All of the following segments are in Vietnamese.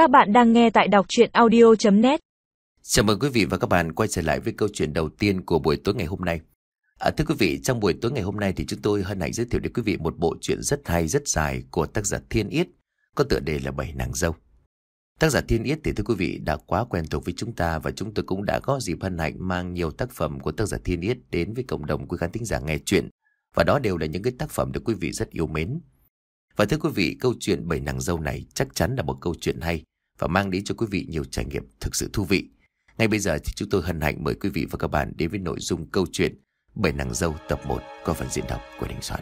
Các bạn đang nghe tại đọc chuyện audio.net Chào mừng quý vị và các bạn quay trở lại với câu chuyện đầu tiên của buổi tối ngày hôm nay. À, thưa quý vị, trong buổi tối ngày hôm nay thì chúng tôi hân hạnh giới thiệu đến quý vị một bộ truyện rất hay, rất dài của tác giả Thiên Yết, có tựa đề là Bảy Nàng Dâu. Tác giả Thiên Yết thì thưa quý vị đã quá quen thuộc với chúng ta và chúng tôi cũng đã có dịp hân hạnh mang nhiều tác phẩm của tác giả Thiên Yết đến với cộng đồng quý khán thính giả nghe chuyện. Và đó đều là những cái tác phẩm được quý vị rất yêu mến. Và thưa quý vị, câu chuyện Bảy Nàng Dâu này chắc chắn là một câu chuyện hay và mang đến cho quý vị nhiều trải nghiệm thực sự thú vị. Ngay bây giờ thì chúng tôi hân hạnh mời quý vị và các bạn đến với nội dung câu chuyện Bảy Nàng Dâu tập 1 có phần diễn đọc của Đình Soạn.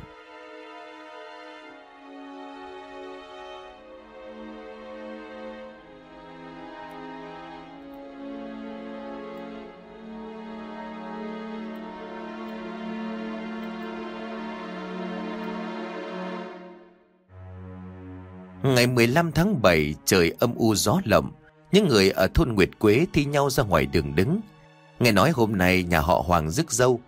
Ngày 15 tháng 7 trời âm u gió lầm. Những người ở thôn Nguyệt Quế thi nhau ra ngoài đường đứng. Nghe nói hôm nay nhà họ Hoàng rước dâu.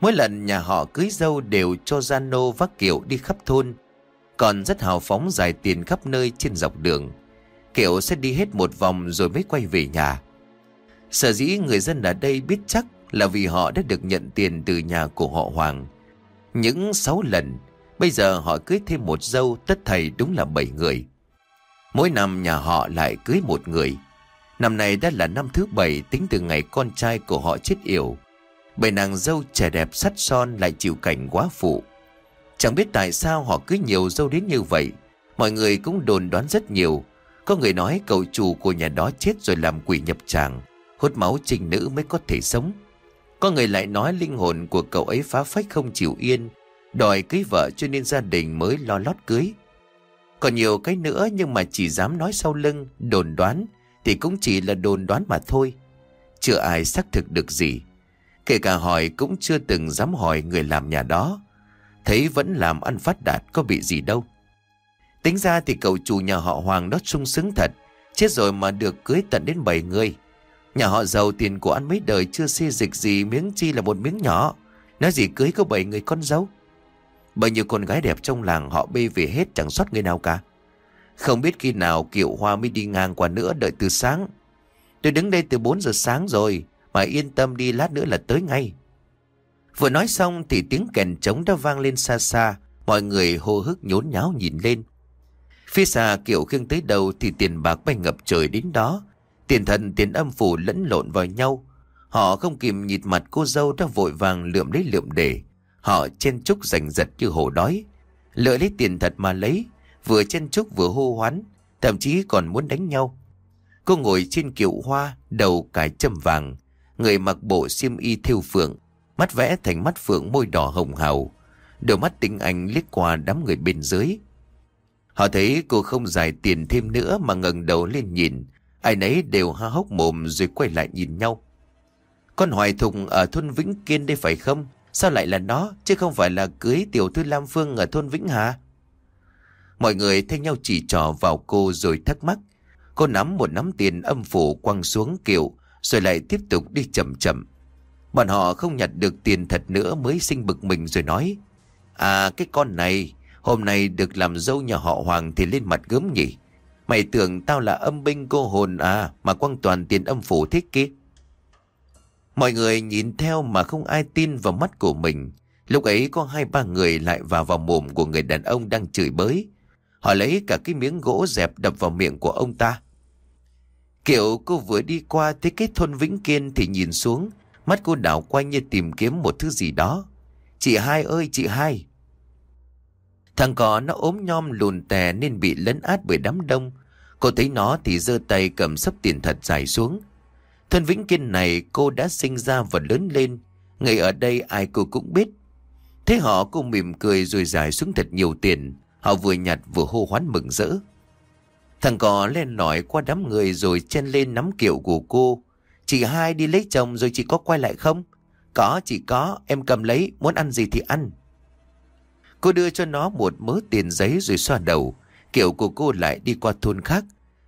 Mỗi lần nhà họ cưới dâu đều cho gian nô vác kiệu đi khắp thôn. Còn rất hào phóng giải tiền khắp nơi trên dọc đường. Kiệu sẽ đi hết một vòng rồi mới quay về nhà. Sở dĩ người dân ở đây biết chắc là vì họ đã được nhận tiền từ nhà của họ Hoàng. Những sáu lần Bây giờ họ cưới thêm một dâu, tất thầy đúng là bảy người. Mỗi năm nhà họ lại cưới một người. Năm nay đã là năm thứ bảy, tính từ ngày con trai của họ chết yểu. Bảy nàng dâu trẻ đẹp sắt son lại chịu cảnh quá phụ. Chẳng biết tại sao họ cưới nhiều dâu đến như vậy. Mọi người cũng đồn đoán rất nhiều. Có người nói cậu chủ của nhà đó chết rồi làm quỷ nhập tràng. Hút máu trình nữ mới có thể sống. Có người lại nói linh hồn của cậu ấy phá phách không chịu yên Đòi cưới vợ cho nên gia đình mới lo lót cưới. Còn nhiều cái nữa nhưng mà chỉ dám nói sau lưng, Đồn đoán, Thì cũng chỉ là đồn đoán mà thôi. Chưa ai xác thực được gì. Kể cả hỏi cũng chưa từng dám hỏi người làm nhà đó. Thấy vẫn làm ăn phát đạt có bị gì đâu. Tính ra thì cậu chủ nhà họ Hoàng đó sung sướng thật. Chết rồi mà được cưới tận đến 7 người. Nhà họ giàu tiền của ăn mấy đời chưa xê dịch gì miếng chi là một miếng nhỏ. Nói gì cưới có 7 người con dâu? Bao nhiêu con gái đẹp trong làng họ bê về hết chẳng sót người nào cả. Không biết khi nào Kiệu Hoa mới đi ngang qua nữa đợi từ sáng. Tôi đứng đây từ 4 giờ sáng rồi, mà yên tâm đi lát nữa là tới ngay. Vừa nói xong thì tiếng kèn trống đã vang lên xa xa, mọi người hô hức nhốn nháo nhìn lên. Phía xa Kiệu khiêng tới đầu thì tiền bạc bay ngập trời đến đó. Tiền thần tiền âm phủ lẫn lộn vào nhau. Họ không kìm nhịt mặt cô dâu đã vội vàng lượm lấy lượm để. Họ chen chúc giành giật như hổ đói. Lợi lấy tiền thật mà lấy, vừa chen chúc vừa hô hoán, thậm chí còn muốn đánh nhau. Cô ngồi trên kiệu hoa, đầu cài châm vàng, người mặc bộ xiêm y thiêu phượng, mắt vẽ thành mắt phượng môi đỏ hồng hào. Đôi mắt tinh anh liếc qua đám người bên dưới. Họ thấy cô không giải tiền thêm nữa mà ngẩng đầu lên nhìn. Ai nấy đều ha hốc mồm rồi quay lại nhìn nhau. Con hoài thùng ở thôn Vĩnh Kiên đây phải không? Sao lại là nó, chứ không phải là cưới tiểu thư Lam Phương ở thôn Vĩnh Hà? Mọi người thay nhau chỉ trò vào cô rồi thắc mắc. Cô nắm một nắm tiền âm phủ quăng xuống kiệu, Rồi lại tiếp tục đi chậm chậm. Bọn họ không nhặt được tiền thật nữa mới sinh bực mình rồi nói À cái con này, Hôm nay được làm dâu nhà họ Hoàng thì lên mặt gớm nhỉ. Mày tưởng tao là âm binh cô hồn à Mà quăng toàn tiền âm phủ thích kia. Mọi người nhìn theo mà không ai tin vào mắt của mình. Lúc ấy có hai ba người lại vào vào mồm của người đàn ông đang chửi bới. Họ lấy cả cái miếng gỗ dẹp đập vào miệng của ông ta. Kiểu cô vừa đi qua thấy cái thôn Vĩnh Kiên thì nhìn xuống, mắt cô đảo quanh như tìm kiếm một thứ gì đó. Chị hai ơi chị hai! Thằng cỏ nó ốm nhom lùn tè nên bị lấn át bởi đám đông. Cô thấy nó thì giơ tay cầm sấp tiền thật dài xuống. Thân Vĩnh Kiên này cô đã sinh ra và lớn lên. Người ở đây ai cô cũng biết. Thế họ cô mỉm cười rồi giải xuống thật nhiều tiền. Họ vừa nhặt vừa hô hoán mừng rỡ. Thằng cò lên nói qua đám người rồi chen lên nắm kiệu của cô. Chị hai đi lấy chồng rồi chị có quay lại không? Có, chị có, em cầm lấy, muốn ăn gì thì ăn. Cô đưa cho nó một mớ tiền giấy rồi xoa đầu. Kiệu của cô lại đi qua thôn khác.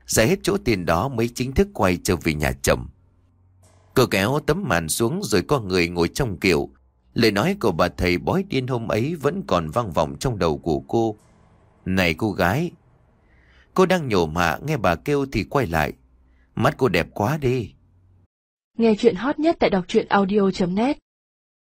Giải hết chỗ tiền đó mới chính thức quay trở về nhà chồng. Cô kéo tấm màn xuống rồi có người ngồi trong kiệu. Lời nói của bà thầy bói điên hôm ấy vẫn còn vang vọng trong đầu của cô. Này cô gái! Cô đang nhổ mạ, nghe bà kêu thì quay lại. Mắt cô đẹp quá đi. Nghe chuyện hot nhất tại đọc truyện audio.net